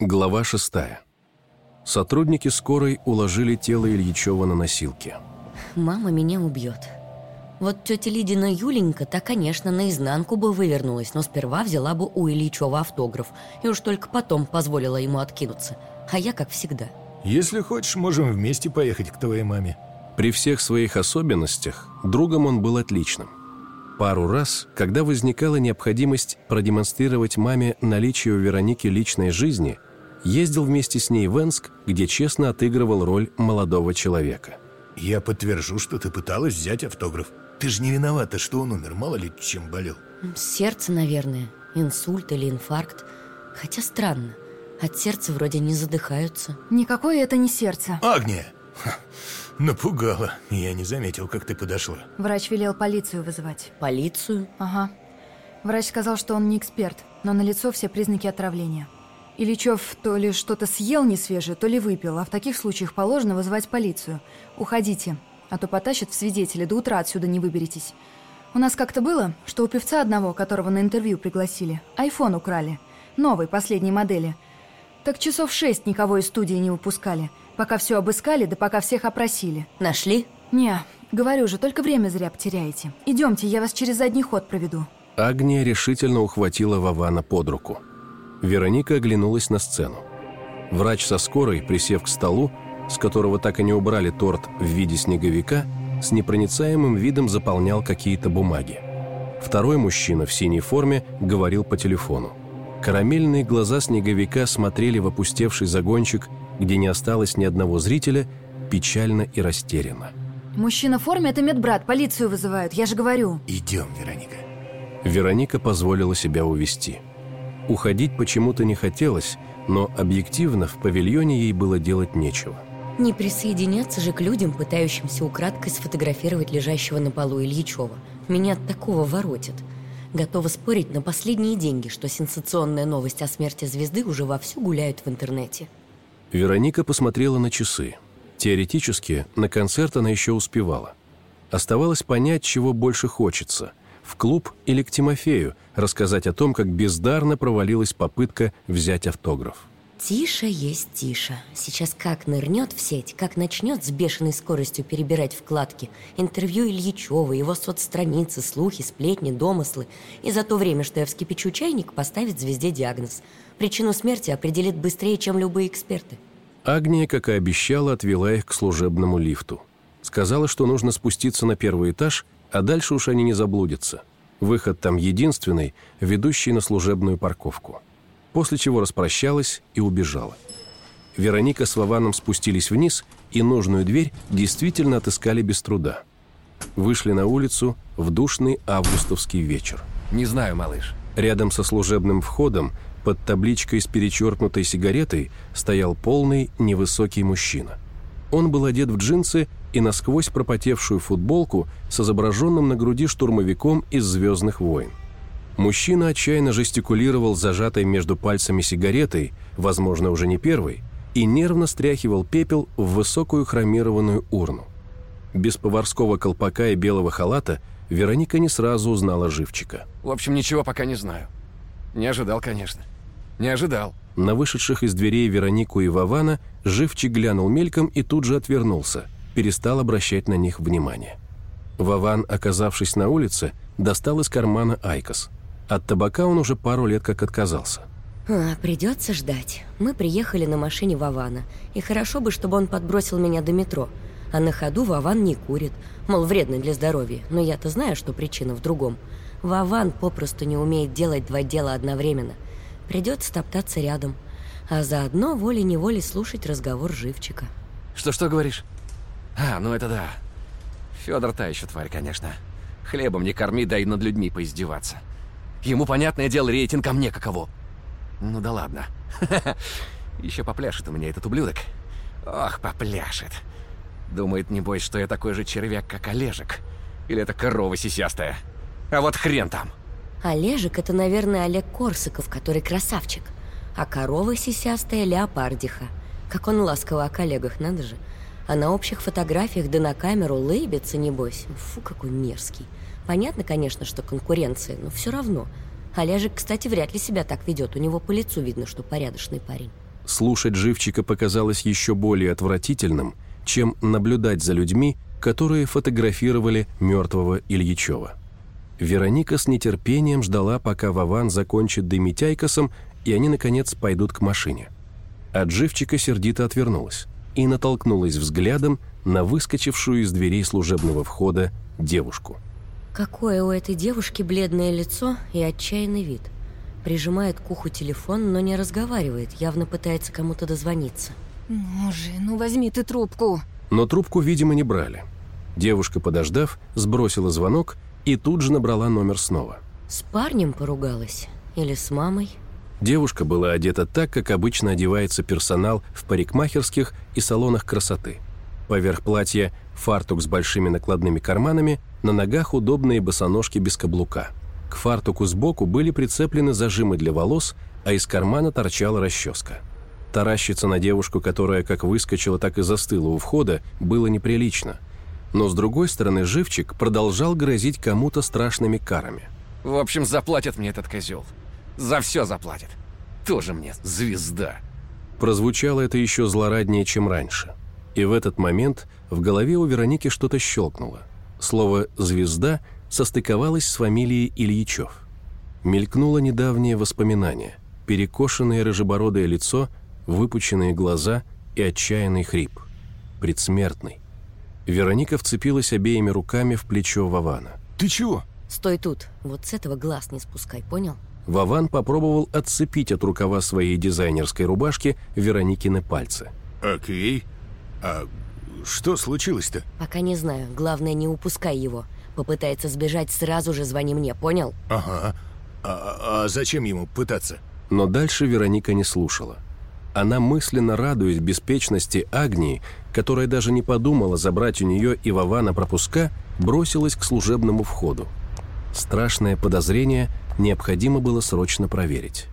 Глава 6. Сотрудники скорой уложили тело Ильичева на носилки. Мама меня убьет. Вот тетя Лидина Юленька, та, конечно, наизнанку бы вывернулась, но сперва взяла бы у Ильичева автограф и уж только потом позволила ему откинуться. А я, как всегда. Если хочешь, можем вместе поехать к твоей маме. При всех своих особенностях другом он был отличным. Пару раз, когда возникала необходимость продемонстрировать маме наличие у Вероники личной жизни, ездил вместе с ней в Энск, где честно отыгрывал роль молодого человека. Я подтвержу, что ты пыталась взять автограф. Ты же не виновата, что он умер, мало ли чем болел. Сердце, наверное, инсульт или инфаркт. Хотя странно, от сердца вроде не задыхаются. Никакое это не сердце. Агния! Напугала. Я не заметил, как ты подошла. Врач велел полицию вызывать. Полицию? Ага. Врач сказал, что он не эксперт, но налицо все признаки отравления. Ильичев то ли что-то съел несвежее, то ли выпил, а в таких случаях положено вызывать полицию. Уходите, а то потащат в свидетели, до утра отсюда не выберетесь. У нас как-то было, что у певца одного, которого на интервью пригласили, айфон украли. Новый, последней модели. Так часов шесть никого из студии не выпускали, пока все обыскали, да пока всех опросили. Нашли? Не, говорю же, только время зря потеряете. Идемте, я вас через задний ход проведу. Агния решительно ухватила Вована под руку. Вероника оглянулась на сцену. Врач со скорой, присев к столу, с которого так и не убрали торт в виде снеговика, с непроницаемым видом заполнял какие-то бумаги. Второй мужчина в синей форме говорил по телефону. Карамельные глаза снеговика смотрели в опустевший загончик, где не осталось ни одного зрителя, печально и растерянно. Мужчина в форме – это медбрат, полицию вызывают, я же говорю. Идем, Вероника. Вероника позволила себя увести. Уходить почему-то не хотелось, но объективно в павильоне ей было делать нечего. Не присоединяться же к людям, пытающимся украдкой сфотографировать лежащего на полу Ильичева. Меня от такого воротит. Готова спорить на последние деньги, что сенсационная новость о смерти звезды уже вовсю гуляет в интернете. Вероника посмотрела на часы. Теоретически, на концерт она еще успевала. Оставалось понять, чего больше хочется – в клуб или к Тимофею, рассказать о том, как бездарно провалилась попытка взять автограф. Тише есть тише. Сейчас как нырнет в сеть, как начнет с бешеной скоростью перебирать вкладки. Интервью Ильичева, его соцстраницы, слухи, сплетни, домыслы. И за то время, что я вскипячу чайник, поставит звезде диагноз. Причину смерти определит быстрее, чем любые эксперты. Агния, как и обещала, отвела их к служебному лифту. Сказала, что нужно спуститься на первый этаж, а дальше уж они не заблудятся. Выход там единственный, ведущий на служебную парковку после чего распрощалась и убежала. Вероника с Вованом спустились вниз и нужную дверь действительно отыскали без труда. Вышли на улицу в душный августовский вечер. Не знаю, малыш. Рядом со служебным входом под табличкой с перечеркнутой сигаретой стоял полный невысокий мужчина. Он был одет в джинсы и насквозь пропотевшую футболку с изображенным на груди штурмовиком из «Звездных войн». Мужчина отчаянно жестикулировал зажатой между пальцами сигаретой, возможно, уже не первой, и нервно стряхивал пепел в высокую хромированную урну. Без поварского колпака и белого халата Вероника не сразу узнала живчика. В общем, ничего пока не знаю. Не ожидал, конечно. Не ожидал. На вышедших из дверей Веронику и Вована живчик глянул мельком и тут же отвернулся, перестал обращать на них внимание. Вован, оказавшись на улице, достал из кармана IQOS – от табака он уже пару лет как отказался. А, придется ждать. Мы приехали на машине Вована. И хорошо бы, чтобы он подбросил меня до метро. А на ходу Вован не курит. Мол, вредно для здоровья. Но я-то знаю, что причина в другом. Вован попросту не умеет делать два дела одновременно. Придется топтаться рядом. А заодно волей-неволей слушать разговор живчика. Что-что говоришь? А, ну это да. Федор та еще тварь, конечно. Хлебом не корми, дай над людьми поиздеваться. Ему, понятное дело, рейтинг, а мне каково. Ну да ладно. Еще попляшет у меня этот ублюдок. Ох, попляшет. Думает, небось, что я такой же червяк, как Олежек. Или это корова сисястая. А вот хрен там. Олежек — это, наверное, Олег Корсаков, который красавчик. А корова сисястая — Леопардиха. Как он ласково о коллегах, надо же. А на общих фотографиях да на камеру лыбится, небось. Фу, какой мерзкий. Понятно, конечно, что конкуренция, но все равно. Олежек, кстати, вряд ли себя так ведет. У него по лицу видно, что порядочный парень. Слушать живчика показалось еще более отвратительным, чем наблюдать за людьми, которые фотографировали мертвого Ильичева. Вероника с нетерпением ждала, пока Вован закончит дымить айкосом, и они, наконец, пойдут к машине. От живчика сердито отвернулась и натолкнулась взглядом на выскочившую из дверей служебного входа девушку. Какое у этой девушки бледное лицо и отчаянный вид. Прижимает к уху телефон, но не разговаривает, явно пытается кому-то дозвониться. Ну же, ну возьми ты трубку. Но трубку, видимо, не брали. Девушка, подождав, сбросила звонок и тут же набрала номер снова. С парнем поругалась? Или с мамой? Девушка была одета так, как обычно одевается персонал в парикмахерских и салонах красоты. Поверх платья фартук с большими накладными карманами, на ногах удобные босоножки без каблука. К фартуку сбоку были прицеплены зажимы для волос, а из кармана торчала расческа. Таращиться на девушку, которая как выскочила, так и застыла у входа, было неприлично. Но с другой стороны, живчик продолжал грозить кому-то страшными карами. В общем, заплатит мне этот козел. За все заплатит. Тоже мне звезда. Прозвучало это еще злораднее, чем раньше. И в этот момент в голове у Вероники что-то щелкнуло. Слово «звезда» состыковалось с фамилией Ильичев. Мелькнуло недавнее воспоминание. Перекошенное рыжебородое лицо, выпученные глаза и отчаянный хрип. Предсмертный. Вероника вцепилась обеими руками в плечо Вована. Ты чего? Стой тут, вот с этого глаз не спускай, понял? Вован попробовал отцепить от рукава своей дизайнерской рубашки Вероникины пальцы. Окей. А что случилось-то? Пока не знаю, главное не упускай его. Попытается сбежать, сразу же звони мне, понял? Ага. А, а зачем ему пытаться? Но дальше Вероника не слушала. Она мысленно радуясь беспечности Агнии, которая даже не подумала забрать у нее и Вована пропуска, бросилась к служебному входу. Страшное подозрение необходимо было срочно проверить.